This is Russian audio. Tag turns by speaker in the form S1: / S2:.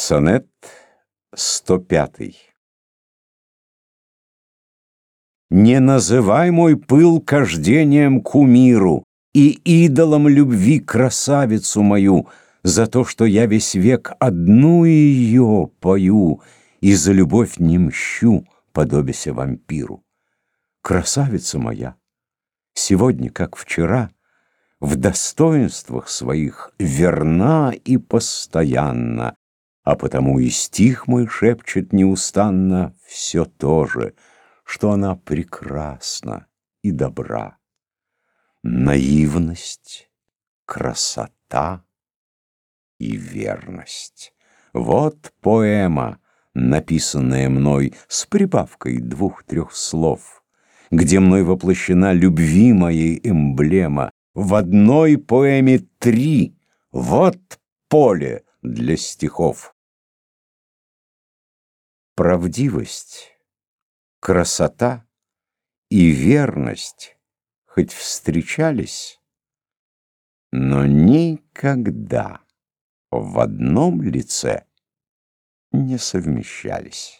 S1: Сонет 105 Не называй мой пыл кождением кумиру И идолом любви красавицу мою За то, что я весь век одну ее пою И за любовь не мщу, подобися вампиру. Красавица моя, сегодня, как вчера, В достоинствах своих верна и постоянна, а потому и стих мой шепчет неустанно все то же, что она прекрасна и добра. Наивность, красота и верность. Вот поэма, написанная мной с прибавкой двух-трех слов, где мной воплощена любви моей эмблема. В одной поэме три. Вот поле для стихов. Правдивость, красота и верность хоть встречались, но никогда в одном лице не совмещались.